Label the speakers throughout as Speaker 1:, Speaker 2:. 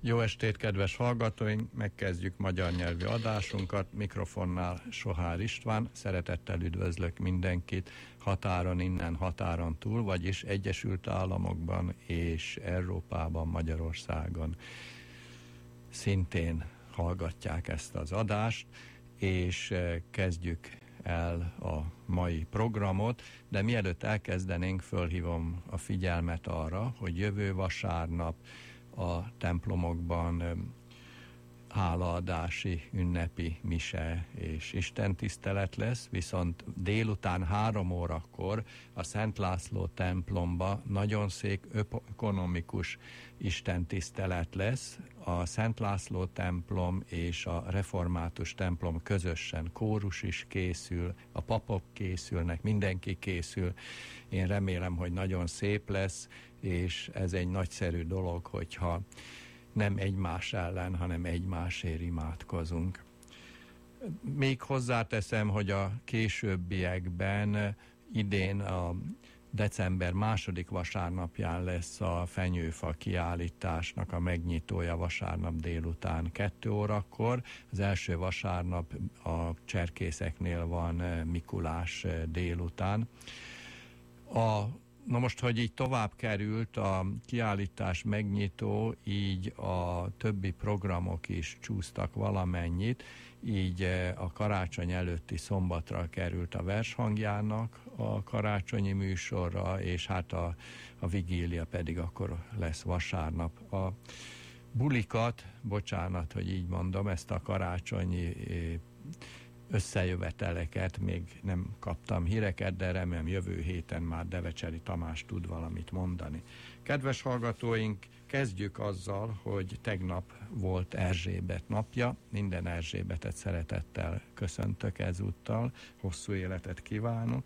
Speaker 1: Jó estét, kedves hallgatóink! Megkezdjük magyar nyelvű adásunkat. Mikrofonnál Sohár István. Szeretettel üdvözlök mindenkit határon innen, határon túl, vagyis Egyesült Államokban és Európában, Magyarországon. Szintén hallgatják ezt az adást, és eh, kezdjük el a mai programot, de mielőtt elkezdenénk, fölhívom a figyelmet arra, hogy jövő vasárnap a templomokban hálaadási ünnepi mise és istentisztelet lesz, viszont délután három órakor a Szent László templomba nagyon szék ökonomikus istentisztelet lesz. A Szent László templom és a református templom közösen kórus is készül, a papok készülnek, mindenki készül. Én remélem, hogy nagyon szép lesz, és ez egy nagyszerű dolog, hogyha nem egymás ellen, hanem egymásért imádkozunk. Még hozzáteszem, hogy a későbbiekben idén a december második vasárnapján lesz a fenyőfa kiállításnak a megnyitója vasárnap délután 2 órakor. Az első vasárnap a cserkészeknél van Mikulás délután. A Na most, hogy így tovább került a kiállítás megnyitó, így a többi programok is csúsztak valamennyit, így eh, a karácsony előtti szombatra került a vershangjának a karácsonyi műsorra, és hát a, a vigília pedig akkor lesz vasárnap. A bulikat, bocsánat, hogy így mondom, ezt a karácsonyi eh, összejöveteleket, még nem kaptam híreket, de remélem jövő héten már Devecseri Tamás tud valamit mondani. Kedves hallgatóink, kezdjük azzal, hogy tegnap volt Erzsébet napja. Minden Erzsébetet szeretettel köszöntök ezúttal, hosszú életet kívánok.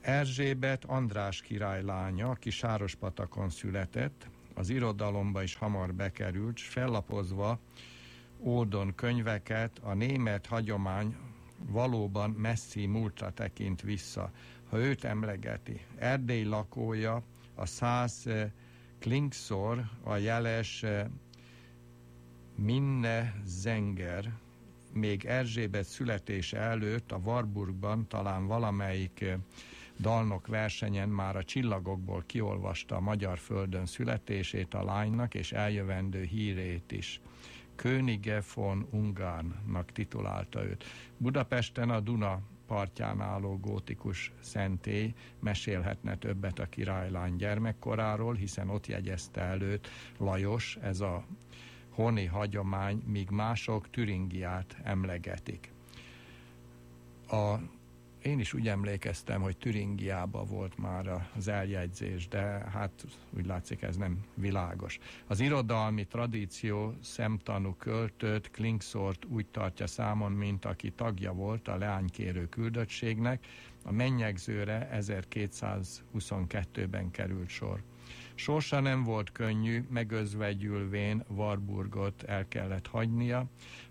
Speaker 1: Erzsébet András király lánya, aki Sárospatakon született, az irodalomba is hamar bekerült, fellapozva ódon könyveket a német hagyomány valóban messzi múltra tekint vissza. Ha őt emlegeti, Erdély lakója, a száz eh, Klingszor, a jeles eh, Minne Zenger, még Erzsébet születése előtt a Warburgban talán valamelyik eh, dalnok versenyen már a csillagokból kiolvasta a magyar földön születését a lánynak és eljövendő hírét is. Könige von Ungárnak titulálta őt. Budapesten a Duna partján álló gótikus szentély mesélhetne többet a királylány gyermekkoráról, hiszen ott jegyezte előtt Lajos, ez a honi hagyomány, míg mások Türingiát emlegetik. A én is úgy emlékeztem, hogy Türingiában volt már az eljegyzés, de hát úgy látszik ez nem világos. Az irodalmi tradíció szemtanú költőt, Klingsort úgy tartja számon, mint aki tagja volt a leánykérő küldöttségnek, a mennyegzőre 1222-ben került sor. Sorsa nem volt könnyű, megözvegyülvén Warburgot el kellett hagynia,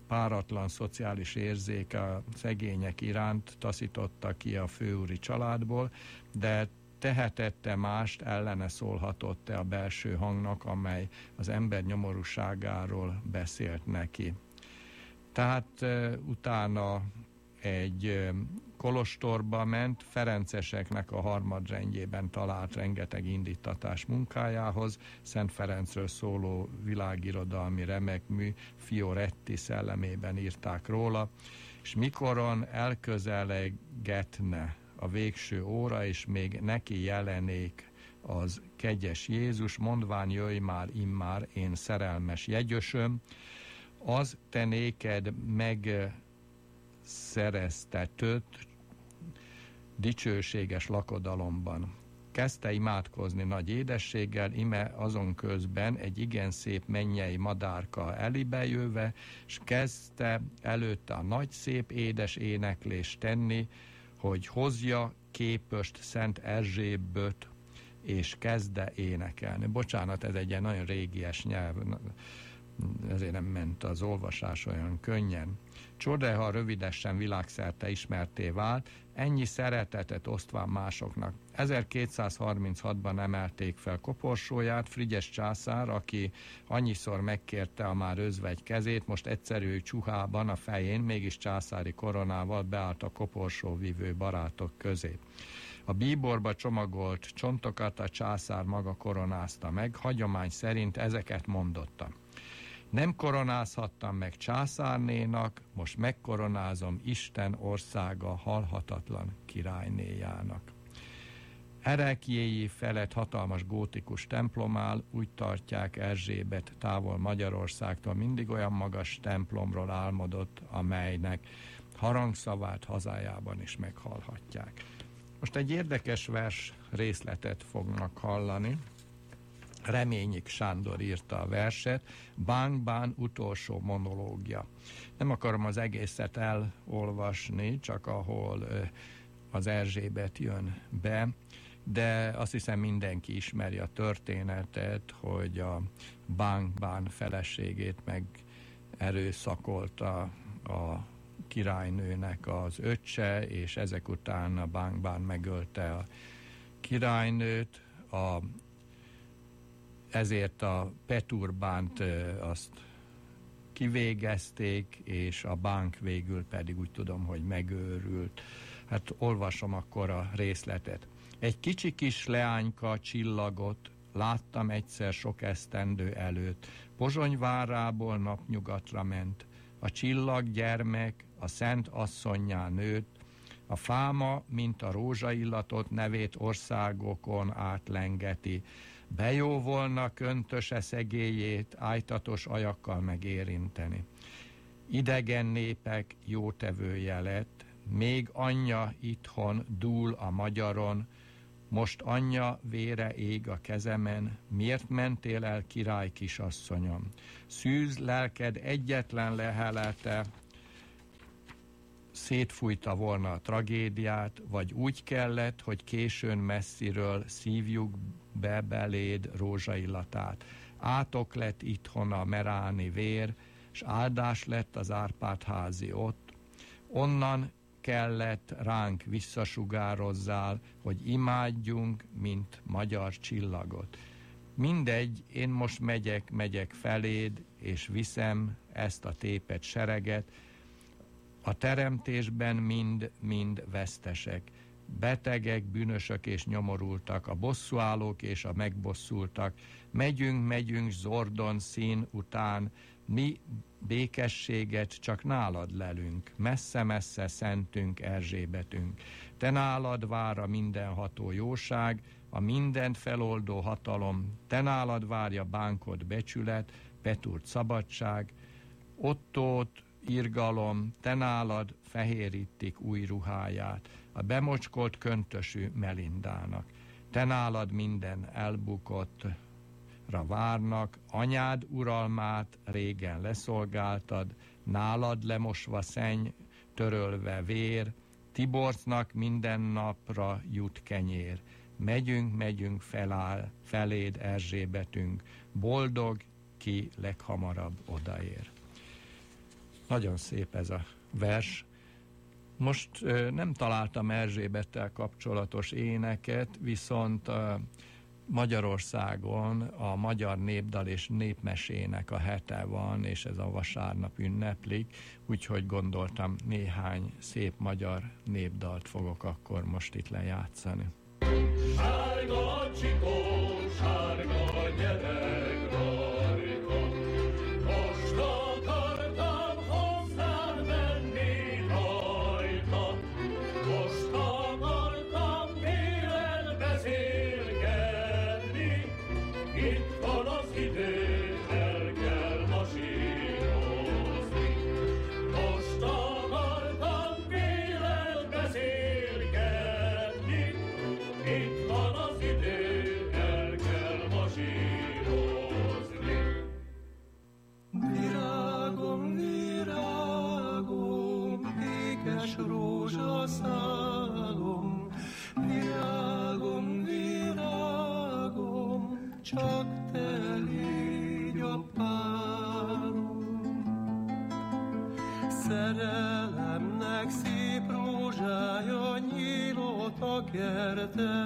Speaker 1: páratlan szociális érzéke a szegények iránt taszította ki a főúri családból, de tehetette mást, ellene szólhatott-e a belső hangnak, amely az ember nyomorúságáról beszélt neki. Tehát utána egy kolostorba ment, Ferenceseknek a harmadrendjében talált rengeteg indítatás munkájához, Szent Ferencről szóló világirodalmi remekmű Fioretti szellemében írták róla, és mikoron elközelegetne a végső óra, és még neki jelenék az kegyes Jézus, mondván jöjj már immár, én szerelmes jegyösöm, az te néked meg szereztetőt dicsőséges lakodalomban. Kezdte imádkozni nagy édességgel, ime azon közben egy igen szép mennyei madárka elibejöve, és kezdte előtte a nagy szép édes éneklést tenni, hogy hozja képöst Szent Erzséböt, és kezdte énekelni. Bocsánat, ez egy ilyen nagyon régies nyelv, ezért nem ment az olvasás olyan könnyen. Csodeha rövidesen világszerte ismerté vált, ennyi szeretetet osztván másoknak. 1236-ban emelték fel koporsóját, Frigyes császár, aki annyiszor megkérte a már özvegy kezét, most egyszerű csuhában a fején, mégis császári koronával beállt a koporsó vívő barátok közé. A bíborba csomagolt csontokat a császár maga koronázta meg, hagyomány szerint ezeket mondotta. Nem koronázhattam meg császárnénak, most megkoronázom Isten országa halhatatlan királynéjának. Erekjéi felett hatalmas gótikus templom áll, úgy tartják Erzsébet távol Magyarországtól mindig olyan magas templomról álmodott, amelynek harangszavát hazájában is meghallhatják. Most egy érdekes vers részletet fognak hallani. Reményik Sándor írta a verset, Bán Bán utolsó monológia. Nem akarom az egészet elolvasni, csak ahol az Erzsébet jön be, de azt hiszem mindenki ismeri a történetet, hogy a Bán Bán feleségét meg erőszakolta a királynőnek az öccse, és ezek után a bánkbán megölte a királynőt, a, ezért a Peturbánt azt kivégezték, és a bánk végül pedig úgy tudom, hogy megőrült. Hát olvasom akkor a részletet. Egy kicsi kis leányka csillagot láttam egyszer sok esztendő előtt. Pozsonyvárából napnyugatra ment. A csillag gyermek, a szent asszonyá nőtt, a fáma, mint a rózsaillatot nevét országokon átlengeti. Bejóvolna köntöse szegélyét ájtatos ajakkal megérinteni. Idegen népek jótevője lett, még anyja itthon dúl a magyaron, most anyja vére ég a kezemen, miért mentél el király kisasszonyom? Szűz lelked egyetlen lehelete, szétfújta volna a tragédiát, vagy úgy kellett, hogy későn messziről szívjuk be beléd rózsaillatát. Átok lett itthon a meráni vér, s áldás lett az Árpád házi ott. Onnan kellett ránk visszasugározzál, hogy imádjunk, mint magyar csillagot. Mindegy, én most megyek, megyek feléd, és viszem ezt a tépet sereget, a teremtésben mind-mind vesztesek. Betegek, bűnösök és nyomorultak, a bosszúállók és a megbosszultak. Megyünk, megyünk zordon szín után, mi békességet csak nálad lelünk, messze-messze szentünk Erzsébetünk. Te nálad vár a mindenható jóság, a mindent feloldó hatalom, te nálad várja bánkod becsület, Peturt szabadság, Ottót, irgalom, te nálad fehérítik új ruháját, a bemocskolt köntösű Melindának. Te nálad minden elbukottra várnak, anyád uralmát régen leszolgáltad, nálad lemosva szenny, törölve vér, Tiborcnak minden napra jut kenyér. Megyünk, megyünk feláll, feléd Erzsébetünk, boldog, ki leghamarabb odaér. Nagyon szép ez a vers. Most nem találtam Erzsébettel kapcsolatos éneket, viszont Magyarországon a magyar népdal és népmesének a hete van, és ez a vasárnap ünneplik, úgyhogy gondoltam néhány szép magyar népdalt fogok akkor most itt lejátszani. Sárga
Speaker 2: te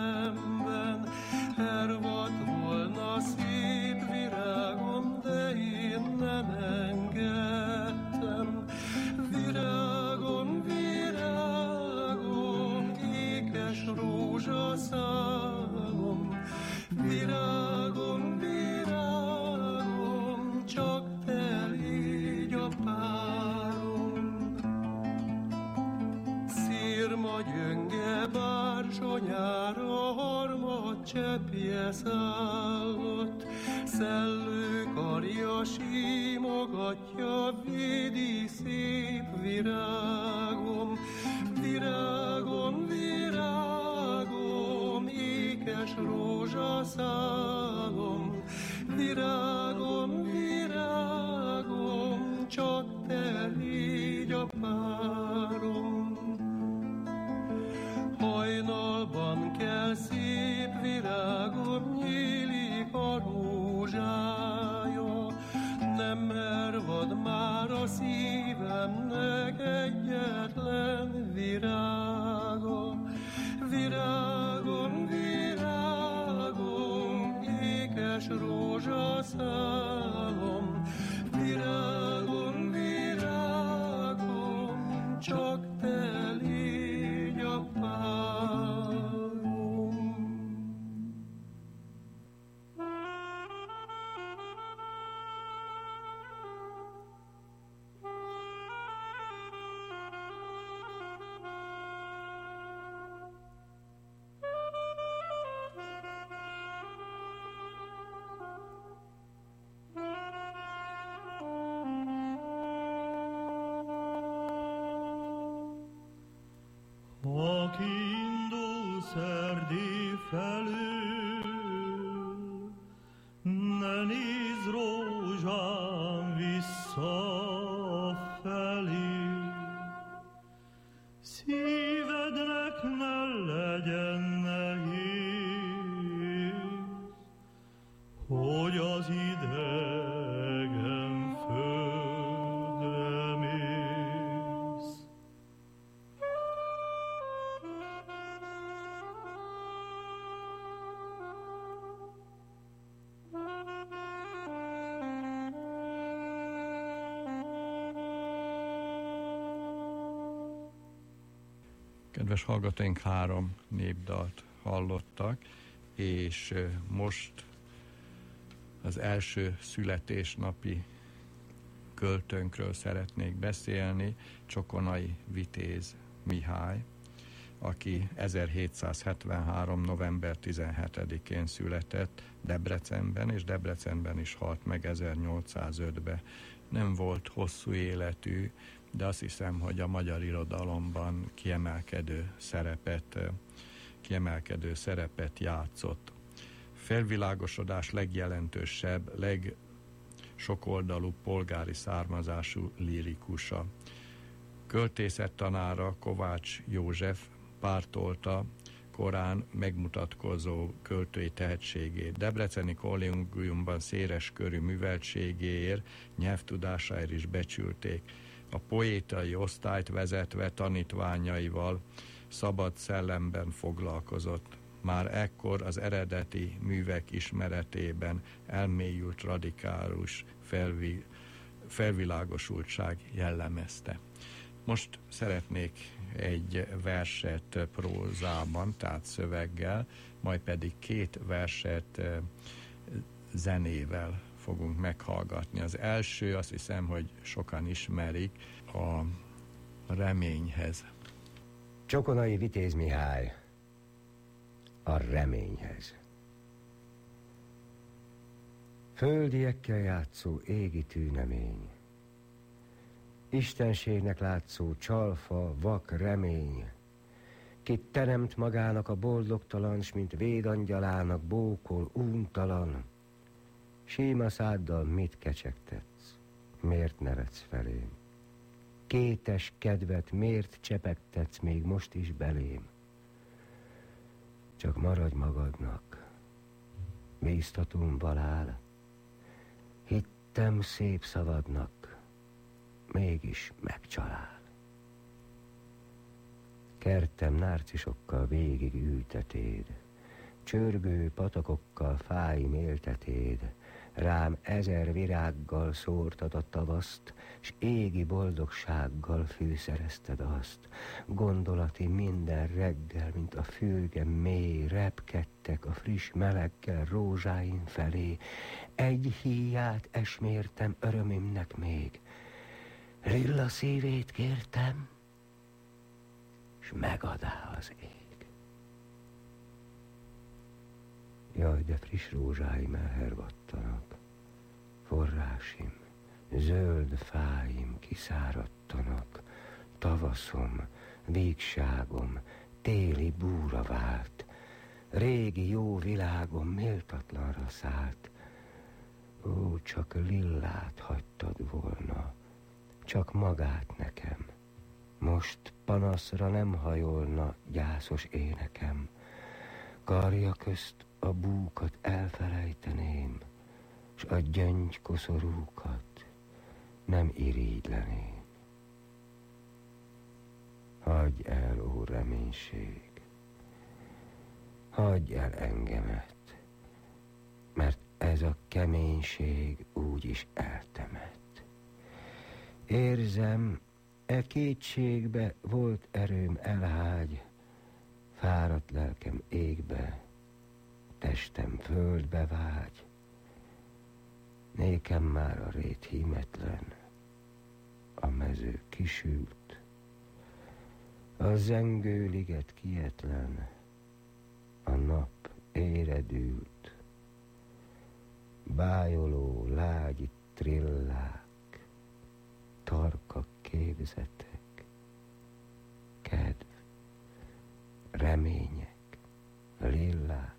Speaker 1: Kedves hallgatóink, három népdalt hallottak, és most az első születésnapi költőnkről szeretnék beszélni, Csokonai Vitéz Mihály, aki 1773. november 17-én született Debrecenben, és Debrecenben is halt meg 1805-ben. Nem volt hosszú életű, de azt hiszem, hogy a magyar irodalomban kiemelkedő szerepet, kiemelkedő szerepet játszott. Felvilágosodás legjelentősebb, legsokoldalú polgári származású lírikusa. Költészettanára Kovács József pártolta korán megmutatkozó költői tehetségét. Debreceni kollégiumban széles körű műveltségéért, nyelvtudásáért is becsülték. A poétai osztályt vezetve tanítványaival szabad szellemben foglalkozott. Már ekkor az eredeti művek ismeretében elmélyült radikális felvi, felvilágosultság jellemezte. Most szeretnék egy verset prózában, tehát szöveggel, majd pedig két verset zenével fogunk meghallgatni. Az első, azt hiszem, hogy sokan ismerik, a reményhez.
Speaker 3: Csokonai Vitéz Mihály a reményhez. Földiekkel játszó égi tűnemény, Istenségnek látszó csalfa, vak remény, Kit teremt magának a boldogtalan, s mint védangyalának bókol úntalan, Síma száddal mit kecsegtetsz, miért nevetsz felém? Kétes kedvet miért csepegtetsz még most is belém? Csak maradj magadnak, bíztatom balál, hittem szép szavadnak, mégis megcsalál. Kertem nárcisokkal végig ültetéd, csörgő patakokkal fáim éltetéd, rám ezer virággal szórtad a tavaszt, s égi boldogsággal fűszerezted azt. Gondolati minden reggel, mint a fülge mély, repkedtek a friss meleggel rózsáim felé. Egy híját esmértem örömimnek még. Lilla szívét kértem, s megadá az ég. Jaj, de friss rózsáim elhervadtanak, forrásim, zöld fáim kiszáradtanak, tavaszom, végságom, téli búra vált, régi jó világom méltatlanra szállt. Ó, csak lillát hagytad volna, csak magát nekem. Most panaszra nem hajolna gyászos énekem, karja közt a búkat elfelejteném, s a gyöngy koszorúkat nem irigylenék. Hagyj el, ó reménység, hagyj el engemet, mert ez a keménység úgy is eltemet. Érzem, e kétségbe volt erőm elhágy, fáradt lelkem égbe, testem földbe vágy. Nékem már a rét hímetlen, a mező kisült, a zengő liget kietlen, a nap éredült, bájoló lágy trillák, tarka képzetek, kedv, remények, lillák,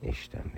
Speaker 3: Isten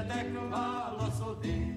Speaker 3: Benedek válaszodni.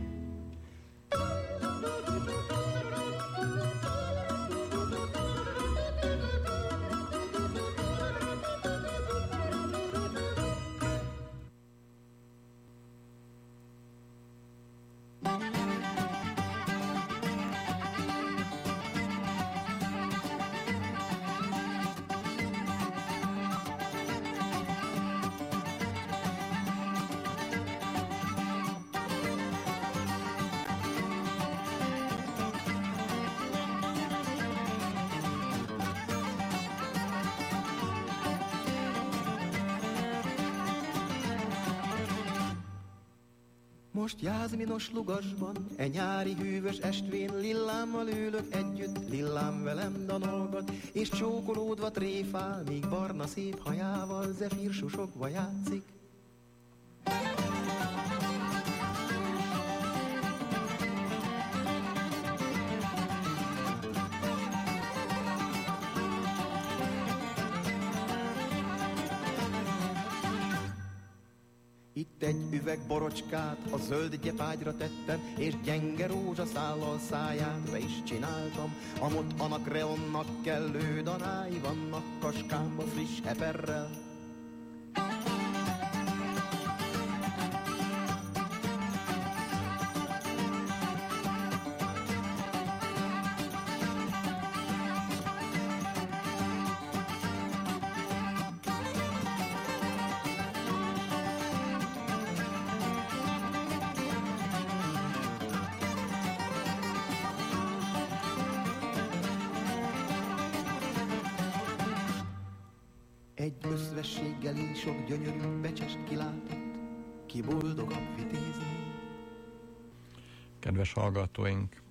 Speaker 4: Most jázminos lugasban, e nyári hűvös estvén, Lillámmal ülök együtt, lillám velem danolgat, És csókolódva tréfál, míg barna szép hajával Zefír susokva játszik. Üveg borocskát a zöld gyepágyra tettem, és gyenge rózsaszállal száját be is csináltam. Amott anakreonnak kellő danái vannak kaskámba friss eperrel,
Speaker 1: kedves hallgatóink,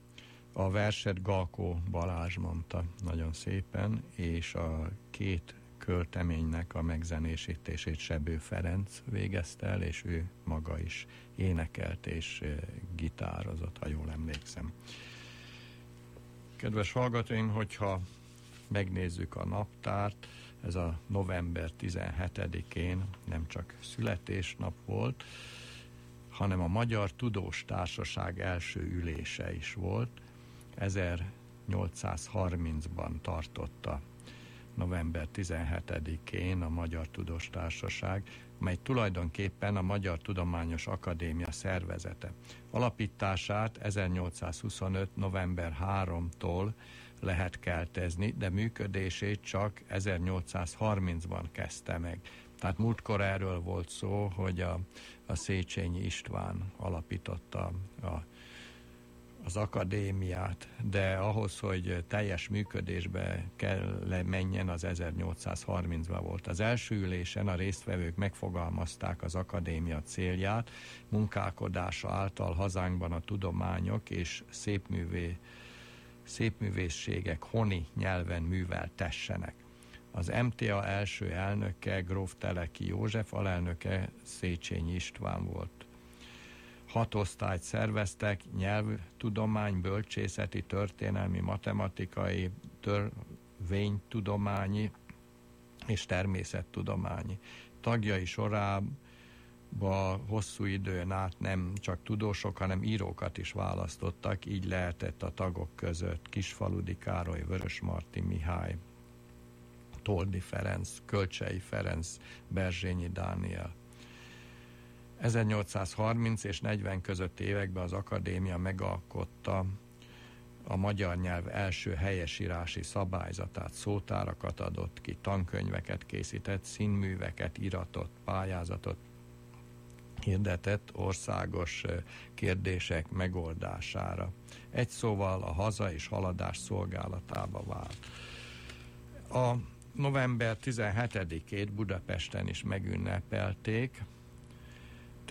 Speaker 1: a verset Galkó Balázs mondta nagyon szépen, és a két költeménynek a megzenésítését Sebő Ferenc végezte el, és ő maga is énekelt és gitározott, ha jól emlékszem. Kedves hallgatóink, hogyha megnézzük a naptárt, ez a november 17-én nem csak születésnap volt, hanem a Magyar Tudós Társaság első ülése is volt. 1830-ban tartotta november 17-én a Magyar Tudós Társaság, mely tulajdonképpen a Magyar Tudományos Akadémia szervezete. Alapítását 1825. november 3-tól lehet keltezni, de működését csak 1830-ban kezdte meg. Tehát múltkor erről volt szó, hogy a, a Széchenyi István alapította a az akadémiát, de ahhoz, hogy teljes működésbe kell menjen, az 1830-ban volt. Az első ülésen a résztvevők megfogalmazták az akadémia célját, munkálkodása által hazánkban a tudományok és szépművé, szépművészségek honi nyelven műveltessenek. Az MTA első elnöke Gróf Teleki József, alelnöke Széchenyi István volt hat osztályt szerveztek, nyelvtudomány, bölcsészeti, történelmi, matematikai, törvénytudományi és természettudományi. Tagjai sorában hosszú időn át nem csak tudósok, hanem írókat is választottak, így lehetett a tagok között Kisfaludi Károly, Vörösmarty Mihály, Toldi Ferenc, Kölcsei Ferenc, Berzsényi Dániel. 1830 és 40 közötti években az akadémia megalkotta a magyar nyelv első helyesírási szabályzatát, szótárakat adott ki, tankönyveket készített, színműveket, iratot, pályázatot hirdetett országos kérdések megoldására. Egy szóval a haza és haladás szolgálatába vált. A november 17-ét Budapesten is megünnepelték,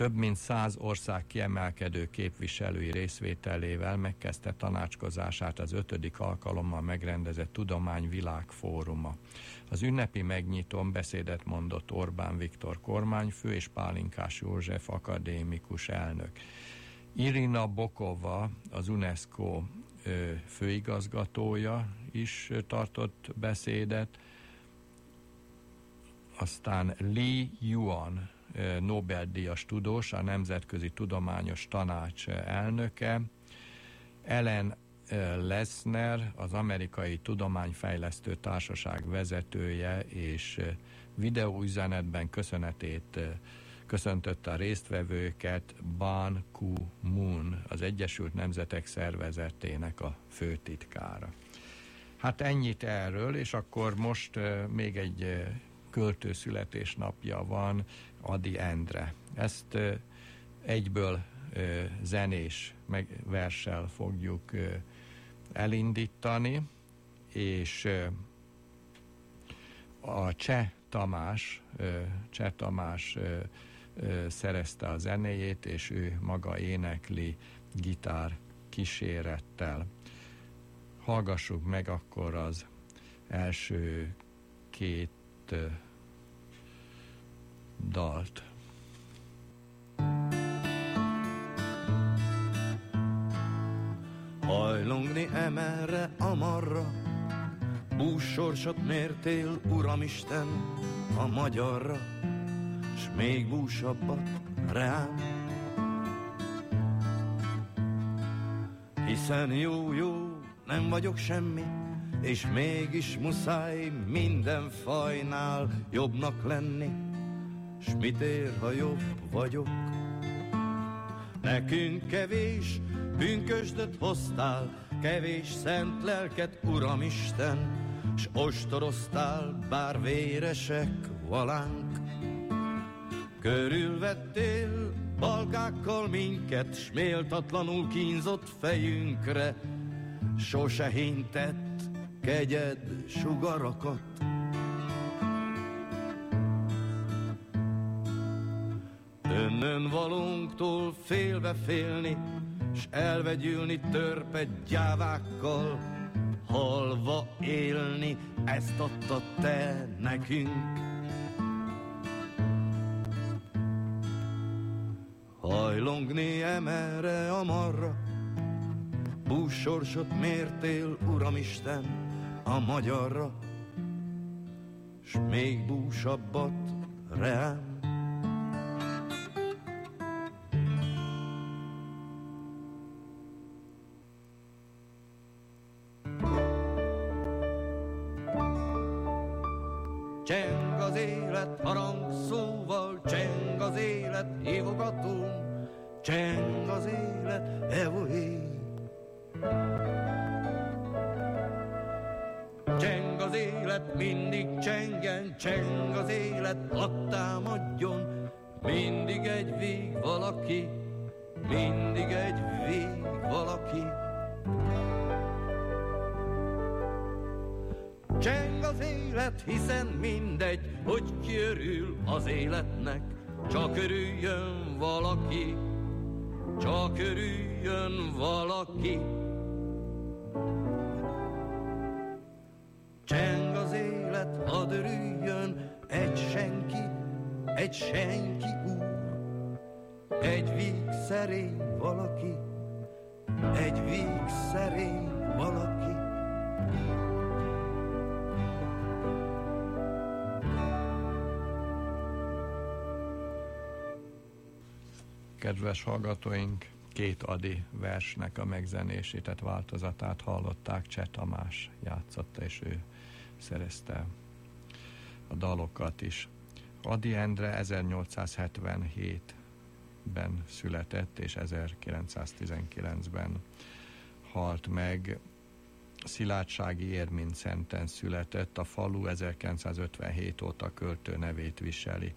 Speaker 1: több mint száz ország kiemelkedő képviselői részvételével megkezdte tanácskozását az ötödik alkalommal megrendezett Tudományvilágfóruma. Az ünnepi megnyitón beszédet mondott Orbán Viktor kormányfő és Pálinkás József akadémikus elnök. Irina Bokova, az UNESCO főigazgatója is tartott beszédet, aztán Li Yuan, Nobel-díjas tudós, a Nemzetközi Tudományos Tanács elnöke, Ellen Lessner, az Amerikai Tudományfejlesztő Társaság vezetője, és videóüzenetben köszönetét köszöntötte a résztvevőket Ban Ku-moon, az Egyesült Nemzetek Szervezetének a főtitkára. Hát ennyit erről, és akkor most még egy költő születésnapja van, Adi Endre. Ezt egyből zenés meg versel fogjuk elindítani, és a Cseh Tamás, Cseh Tamás szerezte a zenéjét, és ő maga énekli gitár kísérettel. Hallgassuk meg akkor az első két dalt.
Speaker 5: Hajlongni emerre, amarra, búsorsot mértél, Uramisten, a magyarra, s még búsabbat rám. Hiszen jó-jó, nem vagyok semmi, és mégis muszáj minden fajnál jobbnak lenni, s mit ér, ha jobb vagyok? Nekünk kevés pünkösdöt hoztál, kevés szent lelket, Uramisten, s ostoroztál, bár véresek valánk. Körülvettél balkákkal minket, s méltatlanul kínzott fejünkre, sose hintett kegyed sugarakat. Önnön valunktól félve félni, s elvegyülni törpe gyávákkal, halva élni, ezt adta te nekünk. Hajlongni emerre amarra, búsorsot mértél, Uramisten, a magyarra, s még búsabbat rám.
Speaker 1: Kedves hallgatóink, két Adi versnek a megzenését, tehát változatát hallották, Cseh Tamás játszotta, és ő szerezte a dalokat is. Adi Endre 1877-ben született, és 1919-ben halt meg. Szilágysági Érmincenten született, a falu 1957 óta költő nevét viseli.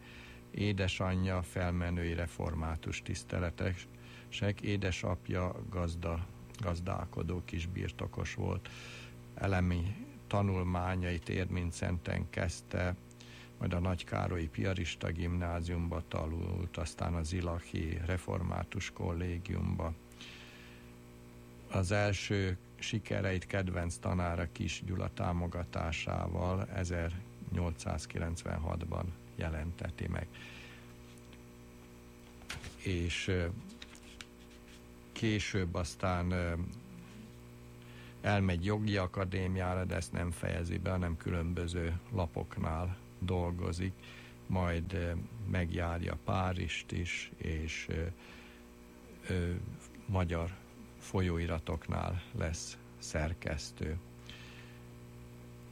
Speaker 1: Édesanyja felmenői református tiszteletesek, édesapja gazda, gazdálkodó kisbirtokos volt. Elemi tanulmányait Érmincenten kezdte, majd a Nagykárolyi Piarista gimnáziumba tanult, aztán az Ilahi Református kollégiumba. Az első sikereit kedvenc tanára Kis Gyula támogatásával 1896-ban jelenteti meg. És később aztán elmegy jogi akadémiára, de ezt nem fejezi be, hanem különböző lapoknál dolgozik, majd megjárja Párizst is, és magyar folyóiratoknál lesz szerkesztő.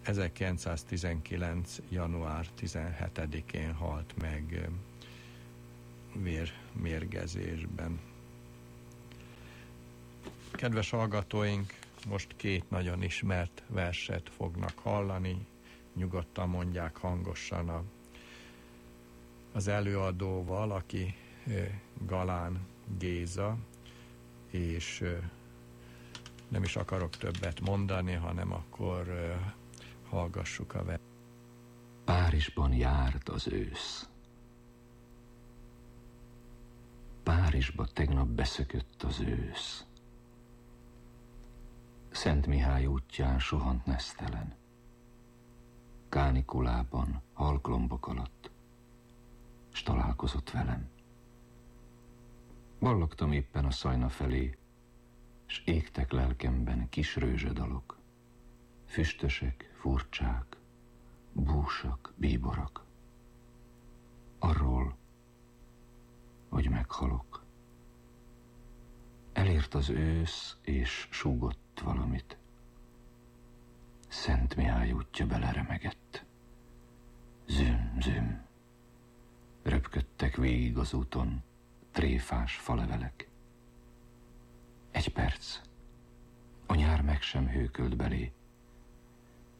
Speaker 1: 1919. január 17-én halt meg vérmérgezésben. Kedves hallgatóink, most két nagyon ismert verset fognak hallani, nyugodtan mondják hangosan a, az előadóval, aki Galán Géza, és nem is akarok többet mondani, hanem akkor hallgassuk a ver.
Speaker 6: Párizsban járt az ősz. Párizsba tegnap beszökött az ősz. Szent Mihály útján sohant nesztelen. Kánikulában, halklombok alatt, s találkozott velem. Ballogtam éppen a szajna felé, s égtek lelkemben kis rőzsödalok, füstösek, furcsák, búsak, bíborak. Arról, hogy meghalok. Elért az ősz, és súgott valamit. Szent Mihály útja beleremegett. Züm, züm. Röpködtek végig az úton tréfás falevelek. Egy perc. A nyár meg sem hőkölt belé,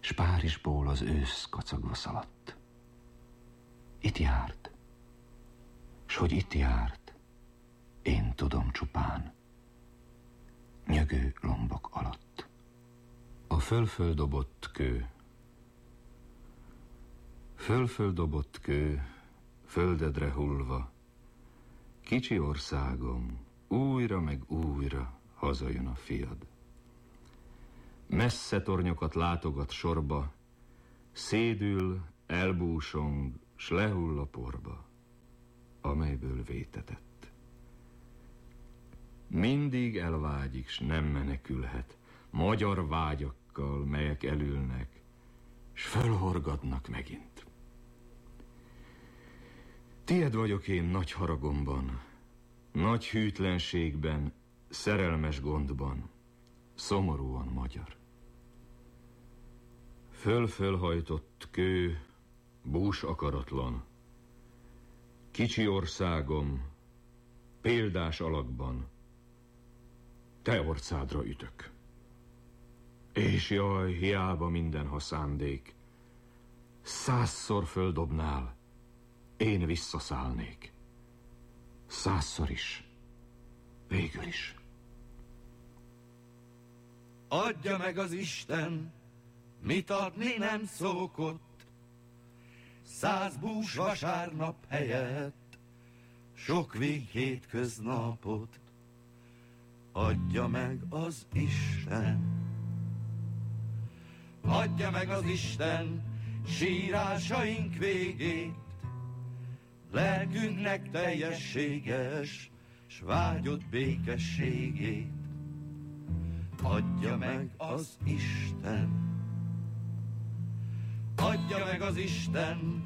Speaker 6: s Párizsból az ősz kacagva szaladt. Itt járt, s hogy itt járt, én tudom csupán, nyögő lombok alatt. A fölföl dobott kő, fölföl dobott kő, földedre hullva, kicsi országom, újra meg újra hazajön a fiad. Messze tornyokat látogat sorba, szédül, elbúsong, s lehull a porba, amelyből vétetett. Mindig elvágyik, s nem menekülhet, magyar vágyakkal, melyek elülnek, s fölhorgadnak megint. Tied vagyok én nagy haragomban, nagy hűtlenségben, szerelmes gondban, szomorúan magyar. Föl-fölhajtott kő, bús akaratlan. Kicsi országom, példás alakban, te orcádra ütök. És jaj, hiába minden, ha szándék, százszor földobnál, én visszaszállnék. Százszor is, végül is.
Speaker 5: Adja meg az Isten, mit adni nem szokott, száz bús vasárnap helyett, sok vég hétköznapot. Adja meg az Isten. Adja meg az Isten sírásaink végét, lelkünknek teljességes, s vágyott békességét. Adja meg az Isten. Adja meg az Isten,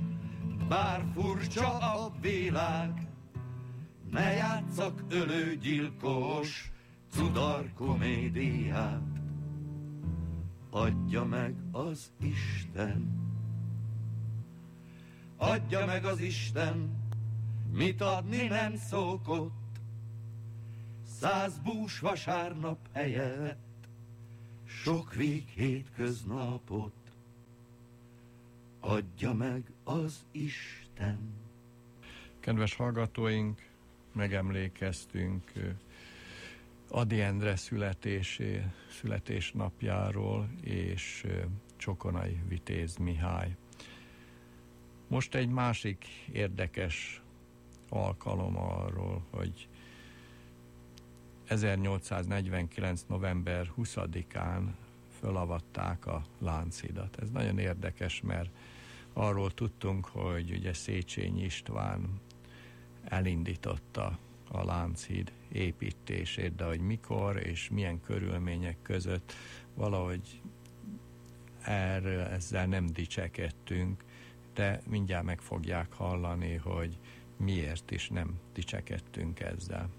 Speaker 5: bár furcsa a világ, ne játszak ölőgyilkos, cudar komédiát. Adja meg az Isten. Adja meg az Isten, mit adni nem szokott, száz bús vasárnap helyett, sok vég hétköznapot. Adja meg az Isten.
Speaker 1: Kedves hallgatóink, megemlékeztünk Adi Endre születésé, születésnapjáról és Csokonai Vitéz Mihály. Most egy másik érdekes alkalom arról, hogy 1849. november 20-án fölavatták a Lánchidat. Ez nagyon érdekes, mert arról tudtunk, hogy ugye Széchenyi István elindította a Lánchíd építését, de hogy mikor és milyen körülmények között valahogy erről ezzel nem dicsekedtünk, de mindjárt meg fogják hallani, hogy miért is nem dicsekedtünk ezzel.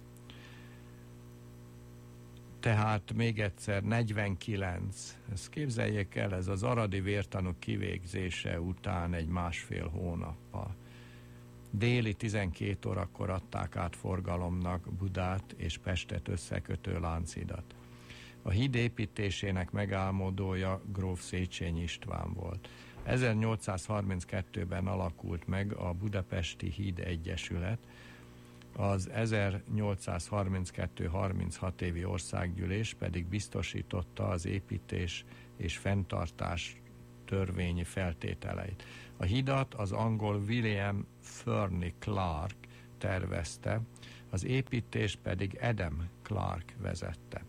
Speaker 1: Tehát még egyszer 49, ezt képzeljék el, ez az aradi vértanúk kivégzése után egy másfél hónappal. Déli 12 órakor adták át forgalomnak Budát és Pestet összekötő láncidat. A híd építésének megálmodója gróf Széchenyi István volt. 1832-ben alakult meg a Budapesti Híd Egyesület, az 1832-36 évi országgyűlés pedig biztosította az építés és fenntartás törvényi feltételeit. A hidat az angol William Fernie Clark tervezte, az építés pedig Adam Clark vezette.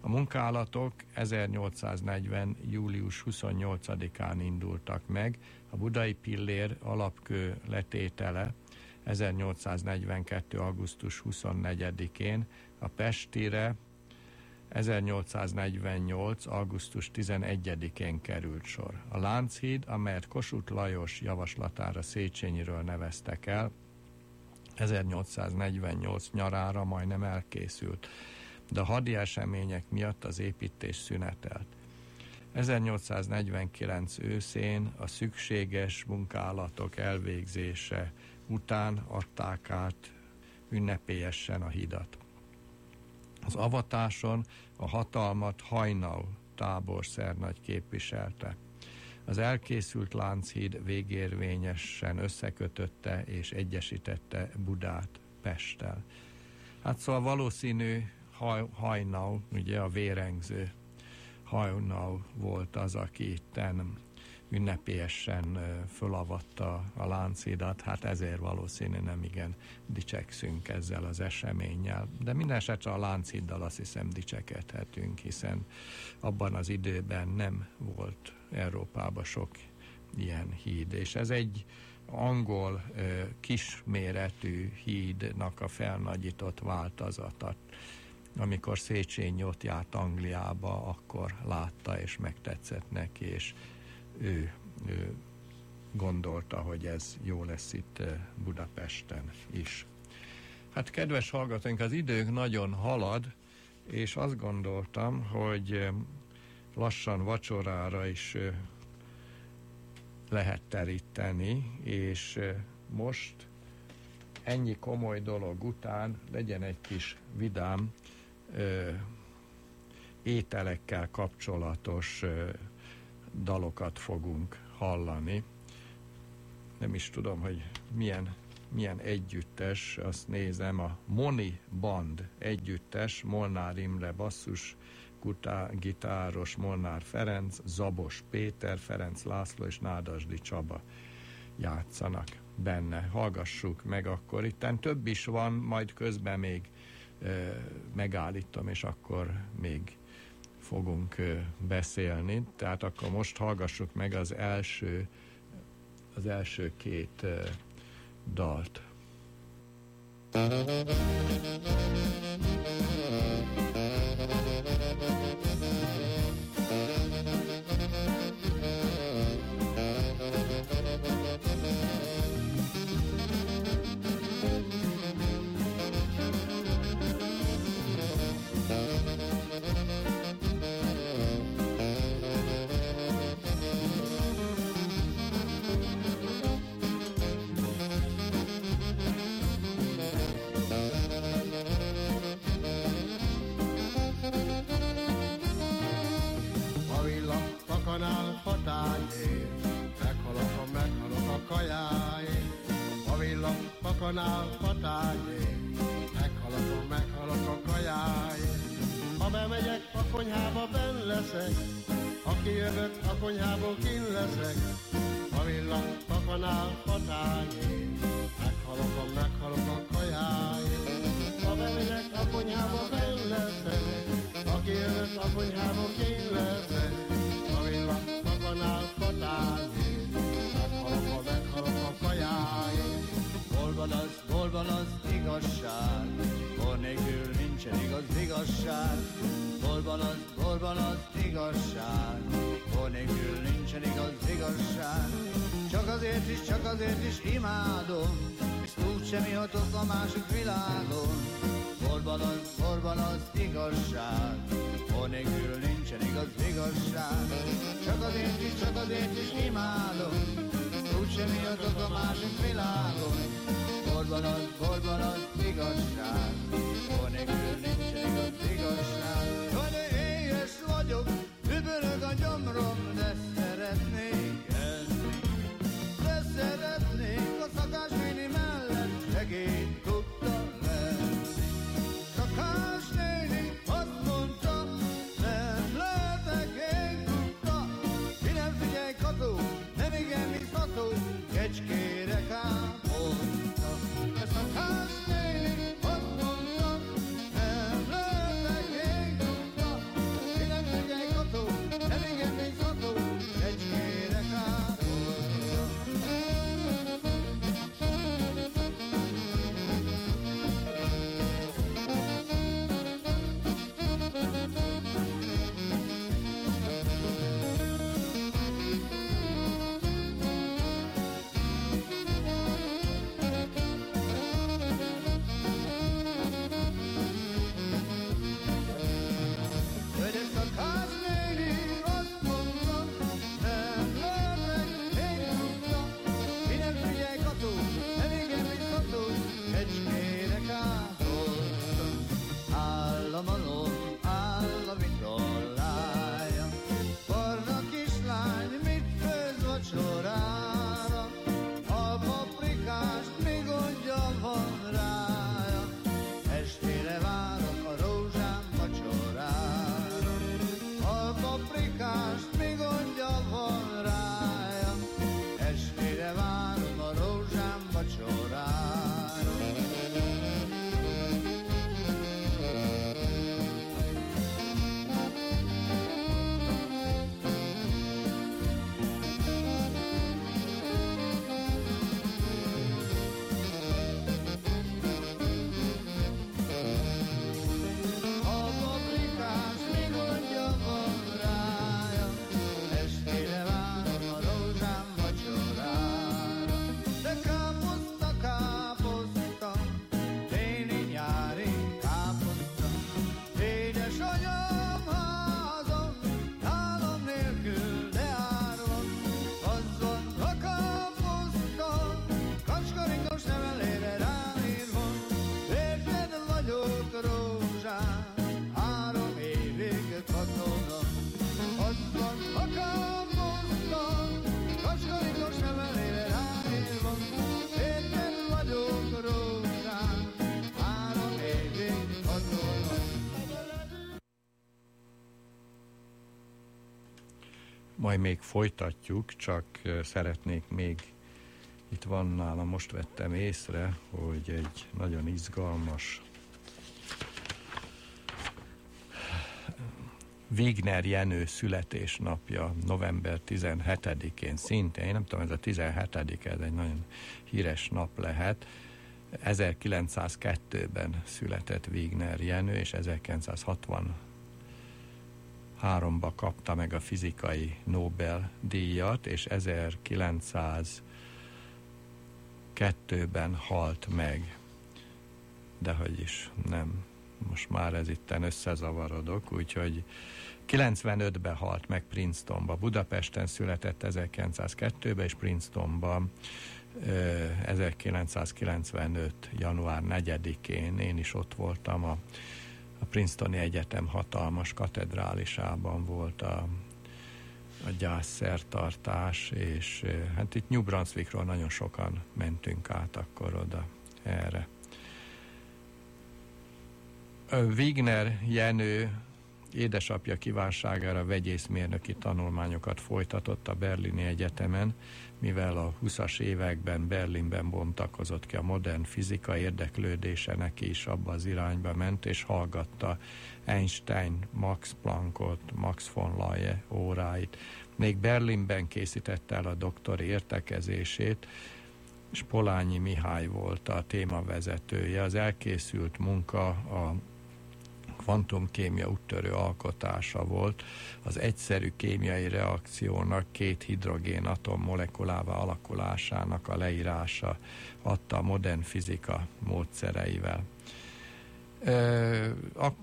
Speaker 1: A munkálatok 1840. július 28-án indultak meg, a budai pillér alapkő letétele 1842. augusztus 24-én, a Pestire 1848. augusztus 11-én került sor. A Lánchíd, amelyet Kossuth Lajos javaslatára Széchenyiről neveztek el, 1848 nyarára majdnem elkészült, de a hadi események miatt az építés szünetelt. 1849 őszén a szükséges munkálatok elvégzése után adták át ünnepélyesen a hidat. Az avatáson a hatalmat Hajnau táborszernagy képviselte. Az elkészült Lánchíd végérvényesen összekötötte és egyesítette Budát Pesttel. Hát szóval valószínű haj, Hajnau, ugye a vérengző Hajnau volt az, aki itten ünnepélyesen fölavatta a láncidat, hát ezért valószínű nem igen dicsekszünk ezzel az eseménnyel. De minden esetre a lánciddal azt hiszem dicsekedhetünk, hiszen abban az időben nem volt Európában sok ilyen híd, és ez egy angol kisméretű hídnak a felnagyított változata. Amikor Széchenyi ott járt Angliába, akkor látta és megtetszett neki, és ő, ő gondolta, hogy ez jó lesz itt eh, Budapesten is. Hát kedves hallgatóink, az idők nagyon halad, és azt gondoltam, hogy eh, lassan vacsorára is eh, lehet teríteni, és most ennyi komoly dolog után legyen egy kis vidám ö, ételekkel kapcsolatos ö, dalokat fogunk hallani. Nem is tudom, hogy milyen, milyen együttes, azt nézem, a Moni Band együttes, Molnár Imre basszus, Kutá, gitáros Molnár Ferenc, Zabos Péter, Ferenc László és Nádasdi Csaba játszanak benne. Hallgassuk meg akkor. Itten több is van, majd közben még megállítom, és akkor még fogunk beszélni. Tehát akkor most hallgassuk meg az első, az első két dalt. Thank you.
Speaker 7: Kanál patányé, meghalok, meghalok a kajáé. Ha bemegyek a konyhába, benn leszek, ha kijövök a konyhából, kin leszek. A villan a kanál patányé, meghalok, meghalok a kajáé. Ha bemegyek a konyhába, benn leszek, ha kijövök a konyhából, kin leszek. A villan a kanál patányé, meghalok, meghalok a kajáé van az, hol van az igazság? Hol nélkül nincsen igaz igazság. Hol van az, hol van az igazság? Hol nélkül nincsen igaz igazság. Csak azért is, csak azért is imádom, és úgy sem ihatok a másik világon. Hol van az, hol van az igazság? Hol nélkül nincsen igaz igazság. Csak azért is, csak azért is imádom, úgy sem ihatok a másik világon. Hol van az, hol van az igazság? Hol nélkül nincsen igaz igazság. Hogy éhes vagyok, übörög a gyomrom,
Speaker 1: folytatjuk, csak szeretnék még, itt van nálam, most vettem észre, hogy egy nagyon izgalmas Wigner Jenő születésnapja november 17-én szintén, nem tudom, ez a 17 ez egy nagyon híres nap lehet. 1902-ben született Wigner Jenő, és 1963-ban kapta meg a fizikai Nobel-díjat, és 1902-ben halt meg. De hogy is nem, most már ez itten összezavarodok, úgyhogy 95-ben halt meg Princetonba. Budapesten született 1902-ben, és Princetonban 1995. január 4-én én is ott voltam, a, a Princetoni Egyetem hatalmas katedrálisában volt a, a gyászszertartás, és hát itt New Brunswickról nagyon sokan mentünk át akkor oda erre. Wigner Jenő édesapja kívánságára vegyészmérnöki tanulmányokat folytatott a Berlini Egyetemen, mivel a 20-as években Berlinben bontakozott ki a modern fizika érdeklődése, neki is abba az irányba ment, és hallgatta Einstein, Max Planckot, Max von Laie óráit. Még Berlinben készítette el a doktori értekezését, és Polányi Mihály volt a témavezetője. Az elkészült munka a kvantumkémia úttörő alkotása volt, az egyszerű kémiai reakciónak két hidrogén atom molekulává alakulásának a leírása adta a modern fizika módszereivel.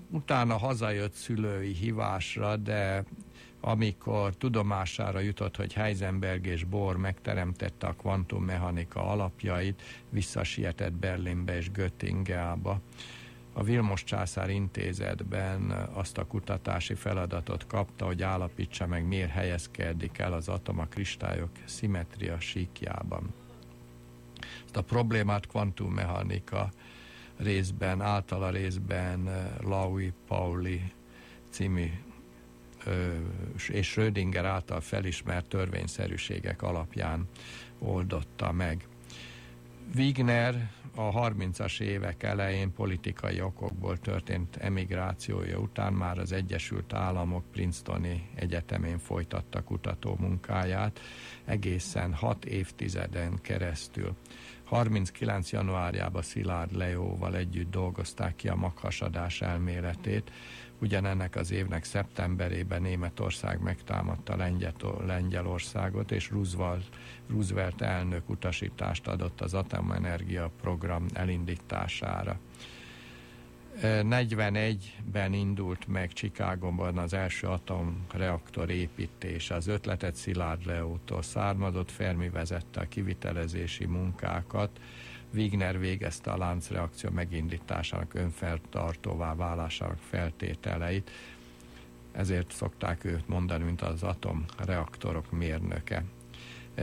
Speaker 1: Utána hazajött szülői hívásra, de amikor tudomására jutott, hogy Heisenberg és Bohr megteremtette a kvantummechanika alapjait, visszasietett Berlinbe és Göttingeába a Vilmos Császár intézetben azt a kutatási feladatot kapta, hogy állapítsa meg, miért helyezkedik el az atom a kristályok szimmetria síkjában. Ezt a problémát kvantummechanika részben, általa részben Laui Pauli című és Schrödinger által felismert törvényszerűségek alapján oldotta meg. Wigner a 30-as évek elején politikai okokból történt emigrációja után már az Egyesült Államok Princetoni Egyetemén folytatta kutató munkáját egészen hat évtizeden keresztül. 39. januárjában Szilárd Leóval együtt dolgozták ki a maghasadás elméletét, ugyanennek az évnek szeptemberében Németország megtámadta Lengyelországot, és Roosevelt, Roosevelt elnök utasítást adott az atomenergia program elindítására. 41-ben indult meg Csikágomban az első atomreaktor építése. Az ötletet Szilárd Leótól származott, Fermi vezette a kivitelezési munkákat, Wigner végezte a láncreakció megindításának önfeltartóvá válásának feltételeit, ezért szokták őt mondani, mint az atomreaktorok mérnöke.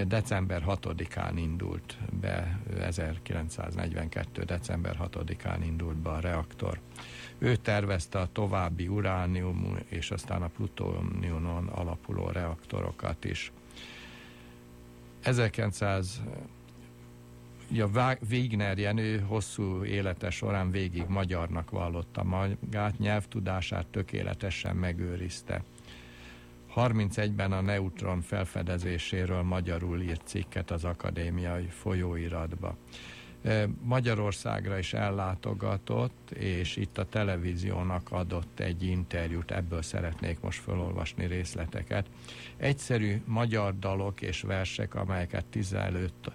Speaker 1: December 6-án indult be, 1942. december 6-án indult be a reaktor. Ő tervezte a további uránium és aztán a plutóniumon alapuló reaktorokat is. 1900 a Wigner Jenő hosszú élete során végig magyarnak vallotta magát, nyelvtudását tökéletesen megőrizte. 31-ben a neutron felfedezéséről magyarul írt cikket az akadémiai folyóiratba. Magyarországra is ellátogatott, és itt a televíziónak adott egy interjút, ebből szeretnék most felolvasni részleteket. Egyszerű magyar dalok és versek, amelyeket tizelőtt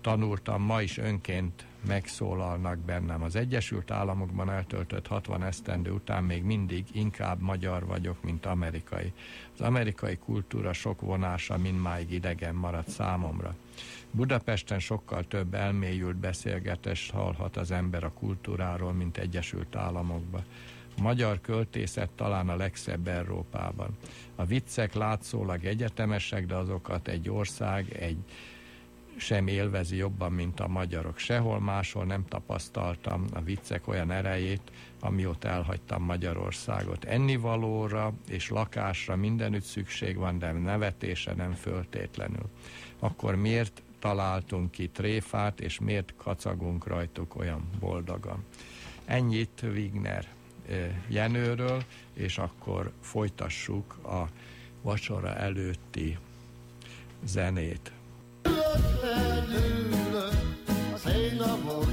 Speaker 1: tanultam, ma is önként megszólalnak bennem. Az Egyesült Államokban eltöltött 60 esztendő után még mindig inkább magyar vagyok, mint amerikai. Az amerikai kultúra sok vonása mindmáig idegen maradt számomra. Budapesten sokkal több elmélyült beszélgetést hallhat az ember a kultúráról, mint Egyesült Államokban. A magyar költészet talán a legszebb Európában. A viccek látszólag egyetemesek, de azokat egy ország, egy sem élvezi jobban, mint a magyarok. Sehol máshol nem tapasztaltam a viccek olyan erejét, amióta elhagytam Magyarországot. Ennivalóra és lakásra mindenütt szükség van, de nevetése nem föltétlenül. Akkor miért találtunk ki tréfát, és miért kacagunk rajtuk olyan boldogan? Ennyit Wigner Jenőről, és akkor folytassuk a vacsora előtti zenét.
Speaker 8: Ülök, a szél a teteje,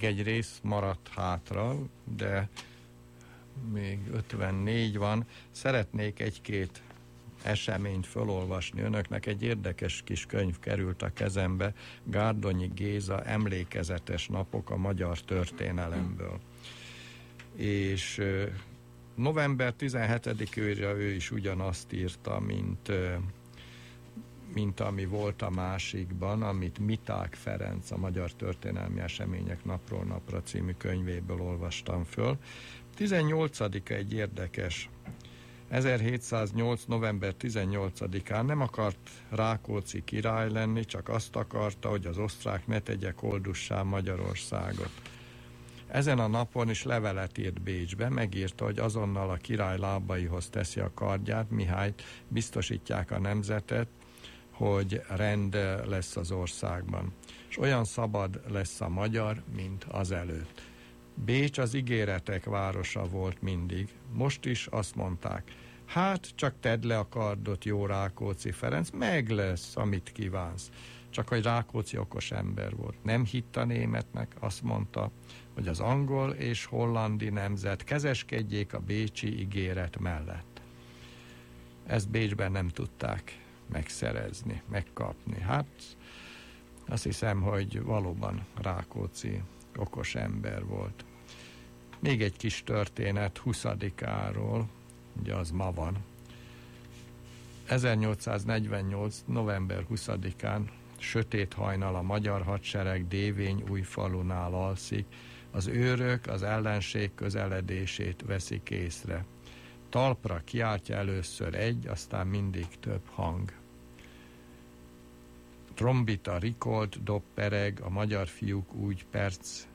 Speaker 1: még egy rész maradt hátra, de még 54 van. Szeretnék egy-két eseményt felolvasni önöknek. Egy érdekes kis könyv került a kezembe, Gárdonyi Géza emlékezetes napok a magyar történelemből. És november 17-ére ő is ugyanazt írta, mint mint ami volt a másikban, amit Miták Ferenc, a Magyar Történelmi Események Napról Napra című könyvéből olvastam föl. 18 egy érdekes 1708. november 18-án nem akart Rákóczi király lenni, csak azt akarta, hogy az osztrák ne tegye koldussá Magyarországot. Ezen a napon is levelet írt Bécsbe, megírta, hogy azonnal a király lábaihoz teszi a kardját, Mihályt biztosítják a nemzetet, hogy rend lesz az országban. És olyan szabad lesz a magyar, mint az előtt. Bécs az ígéretek városa volt mindig. Most is azt mondták, hát csak tedd le a kardot, jó Rákóczi Ferenc, meg lesz, amit kívánsz. Csak hogy Rákóczi okos ember volt. Nem hitt a németnek, azt mondta, hogy az angol és hollandi nemzet kezeskedjék a bécsi ígéret mellett. Ezt Bécsben nem tudták megszerezni, megkapni. Hát azt hiszem, hogy valóban Rákóczi okos ember volt. Még egy kis történet 20-áról, ugye az ma van. 1848. november 20-án sötét hajnal a magyar hadsereg Dévény új falunál alszik, az őrök az ellenség közeledését veszik észre. Talpra kiáltja először egy, aztán mindig több hang trombita rikolt, dob a magyar fiúk úgy perc,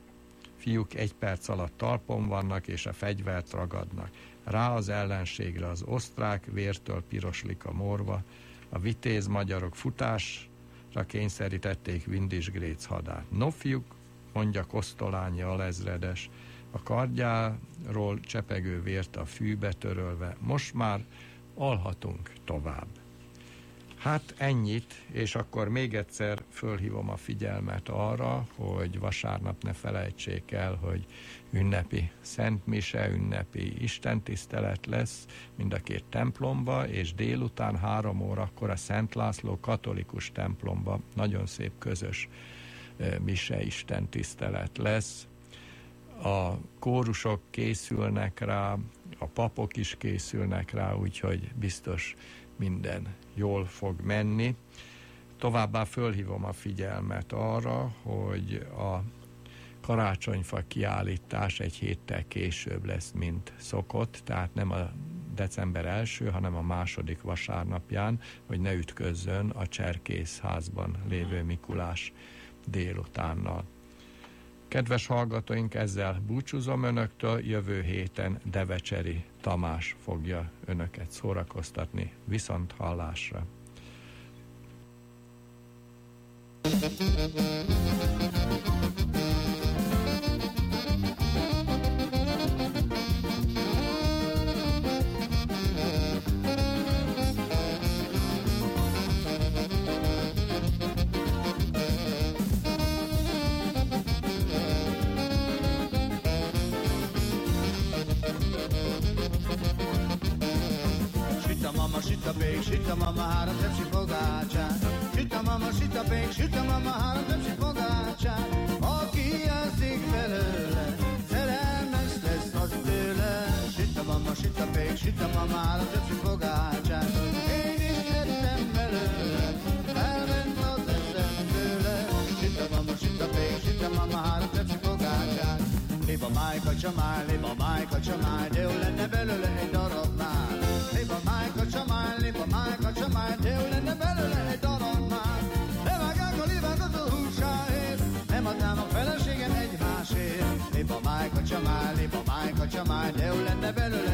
Speaker 1: fiúk egy perc alatt talpon vannak, és a fegyvert ragadnak. Rá az ellenségre az osztrák, vértől piroslik a morva, a vitéz magyarok futásra kényszerítették Vindis Gréc hadát. No fiúk, mondja Kosztolányi alezredes, a kardjáról csepegő vért a fűbe törölve, most már alhatunk tovább. Hát ennyit, és akkor még egyszer fölhívom a figyelmet arra, hogy vasárnap ne felejtsék el, hogy ünnepi Szent Mise, ünnepi istentisztelet lesz mind a két templomba, és délután három órakor a Szent László katolikus templomba nagyon szép közös Mise istentisztelet lesz. A kórusok készülnek rá, a papok is készülnek rá, úgyhogy biztos minden jól fog menni. Továbbá fölhívom a figyelmet arra, hogy a karácsonyfa kiállítás egy héttel később lesz, mint szokott, tehát nem a december első, hanem a második vasárnapján, hogy ne ütközzön a Cserkészházban lévő Mikulás délutánnal. Kedves hallgatóink, ezzel búcsúzom önöktől, jövő héten Devecseri Tamás fogja önöket szórakoztatni. Viszont hallásra!
Speaker 7: süt a süt a tepsi fogácsát. Én is ettem belőle, elment az eszem tőle. Süt a mama, süt a pénz, süt a mama három tepsi fogácsát. Liba májka csamáj, liba májka csamáj, de jó lenne belőle egy darab már. Liba májka csamáj, liba májka csamáj, de jó lenne belőle egy darab már. Levágják a livákat a húsáért, nem adnám a feleségem egymásért. Liba májka csamáj, liba májka csamáj, de jó lenne belőle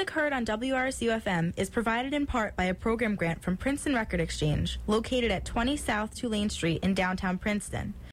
Speaker 9: Music heard on WRSU FM is provided in part by a program grant from Princeton Record Exchange, located at 20 South Tulane Street in downtown Princeton.